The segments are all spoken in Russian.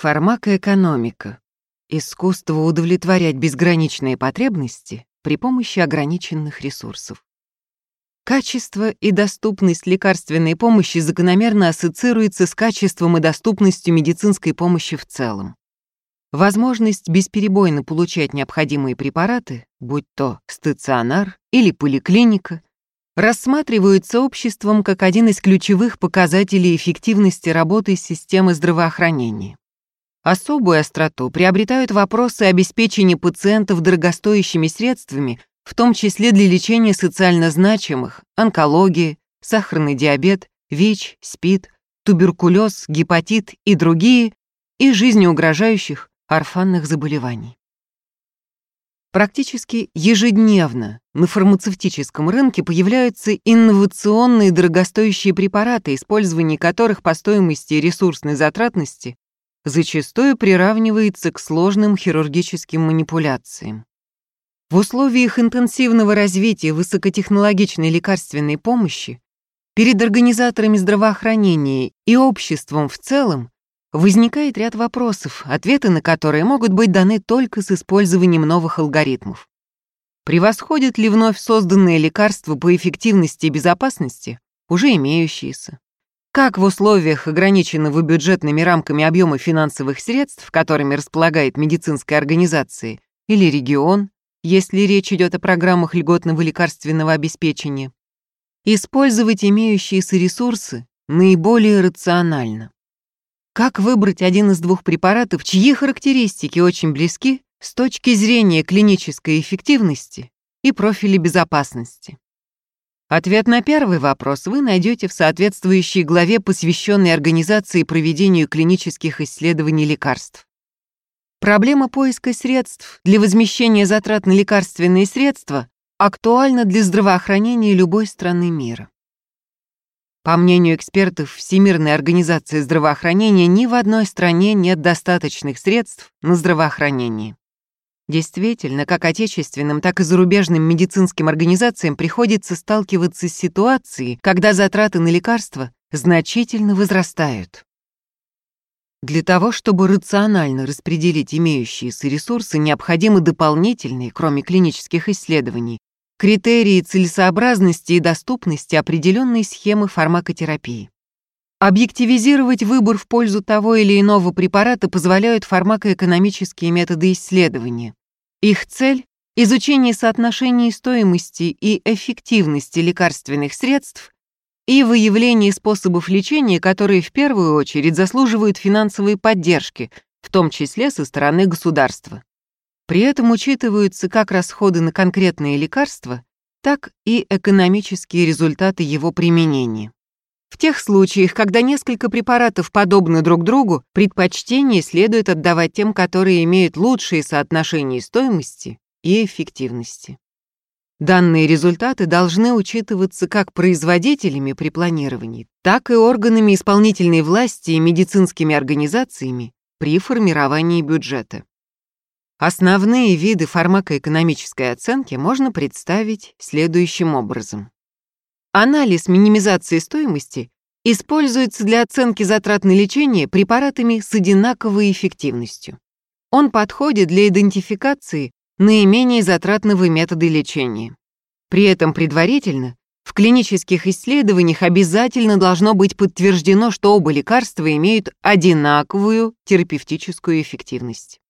Фармакоэкономика. Искусство удовлетворять безграничные потребности при помощи ограниченных ресурсов. Качество и доступность лекарственной помощи закономерно ассоциируется с качеством и доступностью медицинской помощи в целом. Возможность бесперебойно получать необходимые препараты, будь то стационар или поликлиника, рассматриваются обществом как один из ключевых показателей эффективности работы системы здравоохранения. Особую остроту приобретают вопросы обеспечения пациентов дорогостоящими средствами, в том числе для лечения социально значимых, онкологии, сахарный диабет, ВИЧ, СПИД, туберкулез, гепатит и другие, и жизнеугрожающих орфанных заболеваний. Практически ежедневно на фармацевтическом рынке появляются инновационные дорогостоящие препараты, использование которых по стоимости и ресурсной затратности зачастую приравнивается к сложным хирургическим манипуляциям. В условиях интенсивного развития высокотехнологичной лекарственной помощи перед организаторами здравоохранения и обществом в целом возникает ряд вопросов, ответы на которые могут быть даны только с использованием новых алгоритмов. Превосходят ли вновь созданные лекарства по эффективности и безопасности уже имеющиеся? Как в условиях ограниченного бюджетными рамками объема финансовых средств, которыми располагает медицинская организация, или регион, если речь идет о программах льготного лекарственного обеспечения, использовать имеющиеся ресурсы наиболее рационально? Как выбрать один из двух препаратов, чьи характеристики очень близки с точки зрения клинической эффективности и профиля безопасности? Ответ на первый вопрос вы найдете в соответствующей главе, посвященной организации и проведению клинических исследований лекарств. Проблема поиска средств для возмещения затрат на лекарственные средства актуальна для здравоохранения любой страны мира. По мнению экспертов Всемирной организации здравоохранения, ни в одной стране нет достаточных средств на здравоохранение. Действительно, как отечественным, так и зарубежным медицинским организациям приходится сталкиваться с ситуацией, когда затраты на лекарства значительно возрастают. Для того, чтобы рационально распределить имеющиеся ресурсы, необходимы дополнительные, кроме клинических исследований, критерии целесообразности и доступности определенной схемы фармакотерапии. Объективизировать выбор в пользу того или иного препарата позволяют фармакоэкономические методы исследования. Их цель — изучение соотношений стоимости и эффективности лекарственных средств и выявление способов лечения, которые в первую очередь заслуживают финансовой поддержки, в том числе со стороны государства. При этом учитываются как расходы на конкретные лекарства, так и экономические результаты его применения. В тех случаях, когда несколько препаратов подобны друг другу, предпочтение следует отдавать тем, которые имеют лучшие соотношения стоимости и эффективности. Данные результаты должны учитываться как производителями при планировании, так и органами исполнительной власти и медицинскими организациями при формировании бюджета. Основные виды фармакоэкономической оценки можно представить следующим образом. Анализ минимизации стоимости используется для оценки затрат на лечение препаратами с одинаковой эффективностью. Он подходит для идентификации наименее затратного метода лечения. При этом предварительно в клинических исследованиях обязательно должно быть подтверждено, что оба лекарства имеют одинаковую терапевтическую эффективность.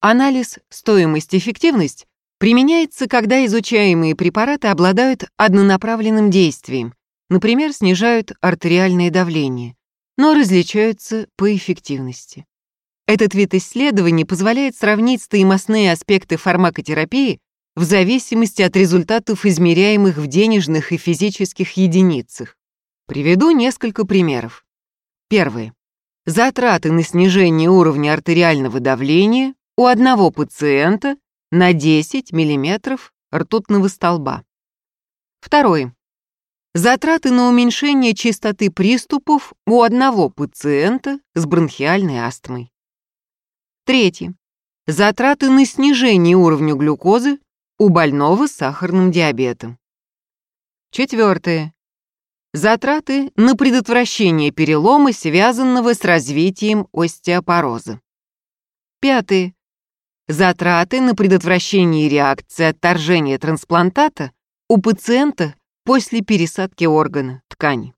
Анализ стоимость-эффективность применяется, когда изучаемые препараты обладают однонаправленным действием, например, снижают артериальное давление, но различаются по эффективности. Этот вид исследований позволяет сравнить стоимостные аспекты фармакотерапии в зависимости от результатов, измеряемых в денежных и физических единицах. Приведу несколько примеров. Первое. Затраты на снижение уровня артериального давления у одного пациента на 10 мм ртутного столба. Второй. Затраты на уменьшение частоты приступов у одного пациента с бронхиальной астмой. Третье. Затраты на снижение уровня глюкозы у больного с сахарным диабетом. Четвертое. Затраты на предотвращение перелома, связанного с развитием остеопороза. Пятое. Затраты на предотвращение реакции отторжения трансплантата у пациента после пересадки органа, ткани.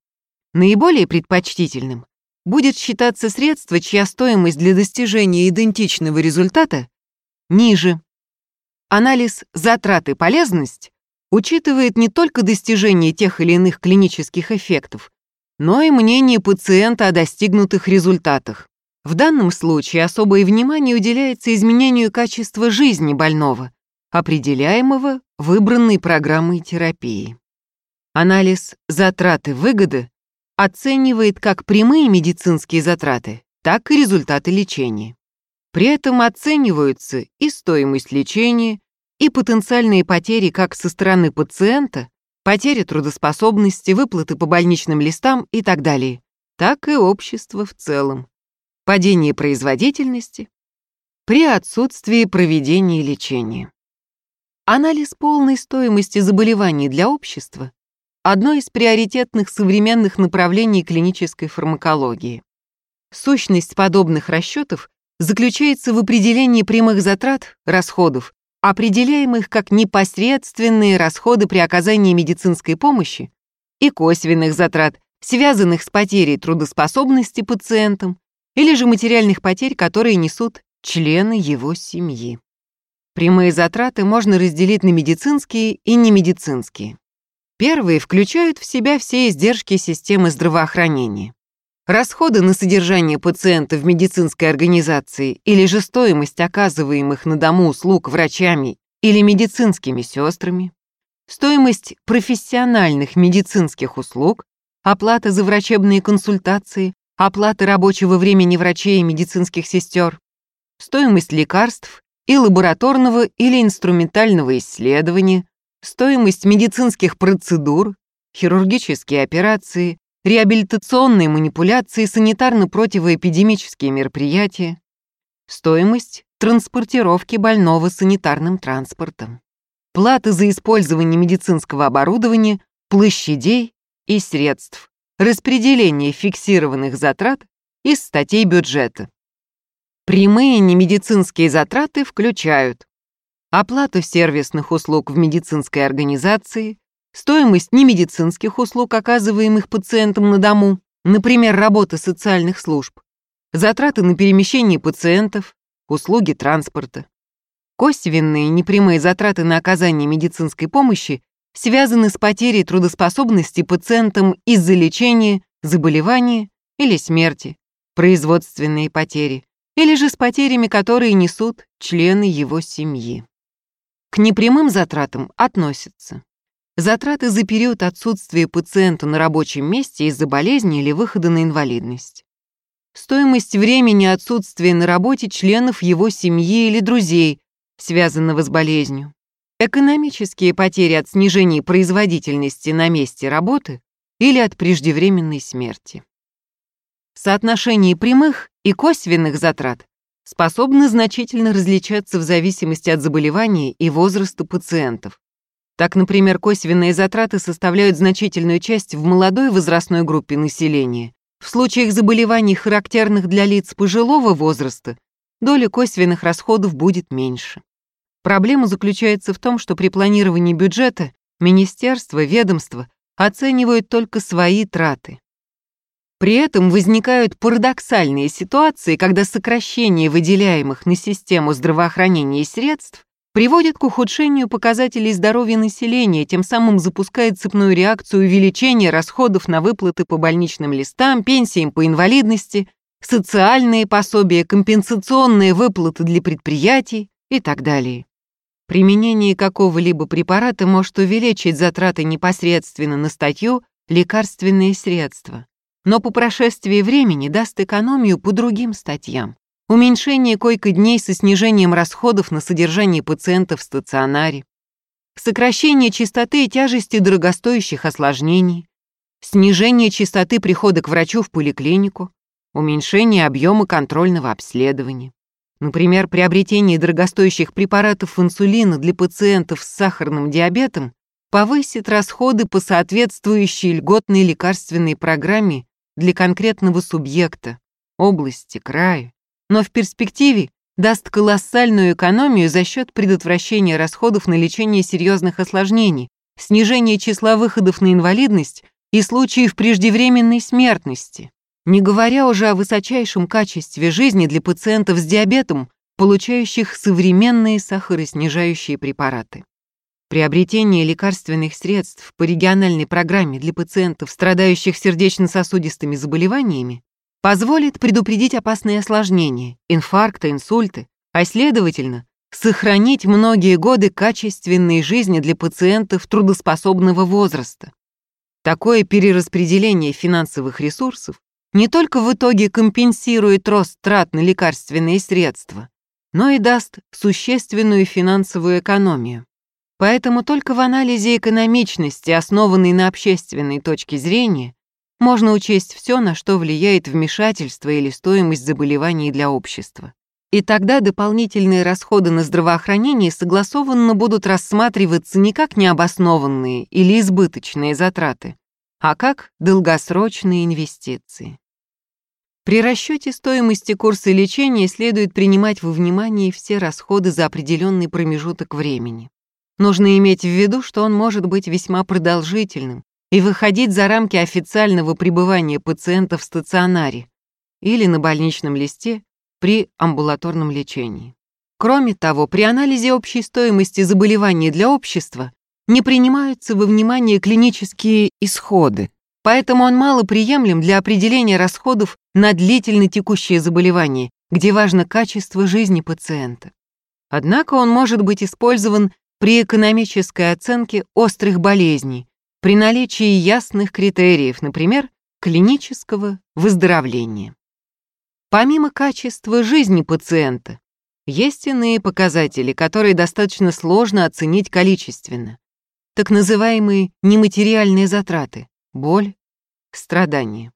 Наиболее предпочтительным будет считаться средство, чья стоимость для достижения идентичного результата ниже. Анализ затрат и полезность учитывает не только достижение тех или иных клинических эффектов, но и мнение пациента о достигнутых результатах. В данном случае особое внимание уделяется изменению качества жизни больного, определяемого выбранной программой терапии. Анализ затраты и выгоды оценивает как прямые медицинские затраты, так и результаты лечения. При этом оцениваются и стоимость лечения, и потенциальные потери как со стороны пациента, потеря трудоспособности, выплаты по больничным листам и так далее, так и общество в целом. Падение производительности при отсутствии проведения лечения. Анализ полной стоимости заболеваний для общества – одно из приоритетных современных направлений клинической фармакологии. Сущность подобных расчетов заключается в определении прямых затрат, расходов определяемых как непосредственные расходы при оказании медицинской помощи и косвенных затрат, связанных с потерей трудоспособности пациентам или же материальных потерь, которые несут члены его семьи. Прямые затраты можно разделить на медицинские и немедицинские. Первые включают в себя все издержки системы здравоохранения. Расходы на содержание пациента в медицинской организации или же стоимость оказываемых на дому услуг врачами или медицинскими сестрами, стоимость профессиональных медицинских услуг, оплата за врачебные консультации, оплата рабочего времени врачей и медицинских сестер, стоимость лекарств и лабораторного или инструментального исследования, стоимость медицинских процедур, хирургические операции, реабилитационные манипуляции, санитарно-противоэпидемические мероприятия, стоимость транспортировки больного санитарным транспортом, платы за использование медицинского оборудования, площадей и средств, распределение фиксированных затрат из статей бюджета. Прямые немедицинские затраты включают оплату сервисных услуг в медицинской организации, стоимость немедицинских услуг, оказываемых пациентам на дому, например, работа социальных служб, затраты на перемещение пациентов, услуги транспорта. Косвенные непрямые затраты на оказание медицинской помощи связаны с потерей трудоспособности пациентам из-за лечения, заболевания или смерти, производственные потери, или же с потерями, которые несут члены его семьи. К непрямым затратам относятся Затраты за период отсутствия пациента на рабочем месте из-за болезни или выхода на инвалидность. Стоимость времени отсутствия на работе членов его семьи или друзей, связанного с болезнью. Экономические потери от снижения производительности на месте работы или от преждевременной смерти. Соотношение прямых и косвенных затрат способны значительно различаться в зависимости от заболевания и возраста пациентов. Так, например, косвенные затраты составляют значительную часть в молодой возрастной группе населения. В случаях заболеваний, характерных для лиц пожилого возраста, доля косвенных расходов будет меньше. Проблема заключается в том, что при планировании бюджета министерства, ведомства оценивают только свои траты. При этом возникают парадоксальные ситуации, когда сокращение выделяемых на систему здравоохранения средств приводит к ухудшению показателей здоровья населения, тем самым запускает цепную реакцию увеличения расходов на выплаты по больничным листам, пенсиям по инвалидности, социальные пособия, компенсационные выплаты для предприятий и так далее. Применение какого-либо препарата может увеличить затраты непосредственно на статью «лекарственные средства», но по прошествии времени даст экономию по другим статьям. Уменьшение койко-дней со снижением расходов на содержание пациентов в стационаре, сокращение частоты и тяжести дорогостоящих осложнений, снижение частоты прихода к врачу в поликлинику, уменьшение объема контрольного обследования. Например, приобретение дорогостоящих препаратов инсулина для пациентов с сахарным диабетом повысит расходы по соответствующей льготной лекарственной программе для конкретного субъекта, области, края, но в перспективе даст колоссальную экономию за счет предотвращения расходов на лечение серьезных осложнений, снижения числа выходов на инвалидность и случаев преждевременной смертности, не говоря уже о высочайшем качестве жизни для пациентов с диабетом, получающих современные сахароснижающие препараты. Приобретение лекарственных средств по региональной программе для пациентов, страдающих сердечно-сосудистыми заболеваниями, позволит предупредить опасные осложнения, инфаркты, инсульты, а следовательно, сохранить многие годы качественной жизни для пациентов трудоспособного возраста. Такое перераспределение финансовых ресурсов не только в итоге компенсирует рост трат на лекарственные средства, но и даст существенную финансовую экономию. Поэтому только в анализе экономичности, основанной на общественной точке зрения, можно учесть все, на что влияет вмешательство или стоимость заболеваний для общества. И тогда дополнительные расходы на здравоохранение согласованно будут рассматриваться не как необоснованные или избыточные затраты, а как долгосрочные инвестиции. При расчете стоимости курса лечения следует принимать во внимание все расходы за определенный промежуток времени. Нужно иметь в виду, что он может быть весьма продолжительным, и выходить за рамки официального пребывания пациента в стационаре или на больничном листе при амбулаторном лечении. Кроме того, при анализе общей стоимости заболевания для общества не принимаются во внимание клинические исходы, поэтому он мало приемлем для определения расходов на длительно текущее заболевание, где важно качество жизни пациента. Однако он может быть использован при экономической оценке острых болезней, при наличии ясных критериев, например, клинического выздоровления. Помимо качества жизни пациента, есть иные показатели, которые достаточно сложно оценить количественно. Так называемые нематериальные затраты, боль, страдания.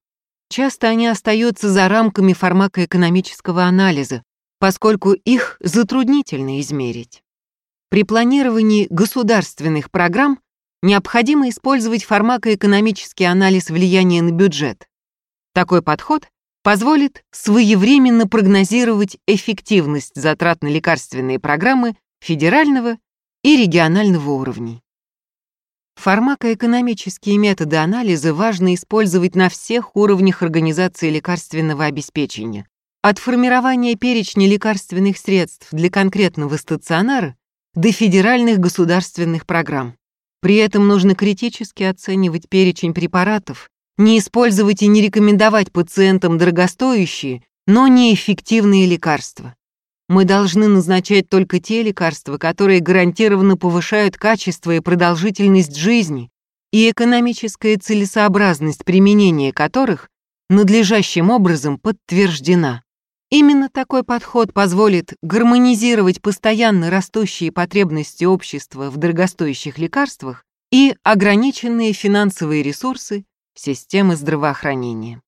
Часто они остаются за рамками фармакоэкономического анализа, поскольку их затруднительно измерить. При планировании государственных программ необходимо использовать фармакоэкономический анализ влияния на бюджет. Такой подход позволит своевременно прогнозировать эффективность затрат на лекарственные программы федерального и регионального уровней. Фармакоэкономические методы анализа важно использовать на всех уровнях организации лекарственного обеспечения, от формирования перечня лекарственных средств для конкретного стационара до федеральных государственных программ. При этом нужно критически оценивать перечень препаратов, не использовать и не рекомендовать пациентам дорогостоящие, но неэффективные лекарства. Мы должны назначать только те лекарства, которые гарантированно повышают качество и продолжительность жизни и экономическая целесообразность применения которых надлежащим образом подтверждена. Именно такой подход позволит гармонизировать постоянно растущие потребности общества в дорогостоящих лекарствах и ограниченные финансовые ресурсы системы здравоохранения.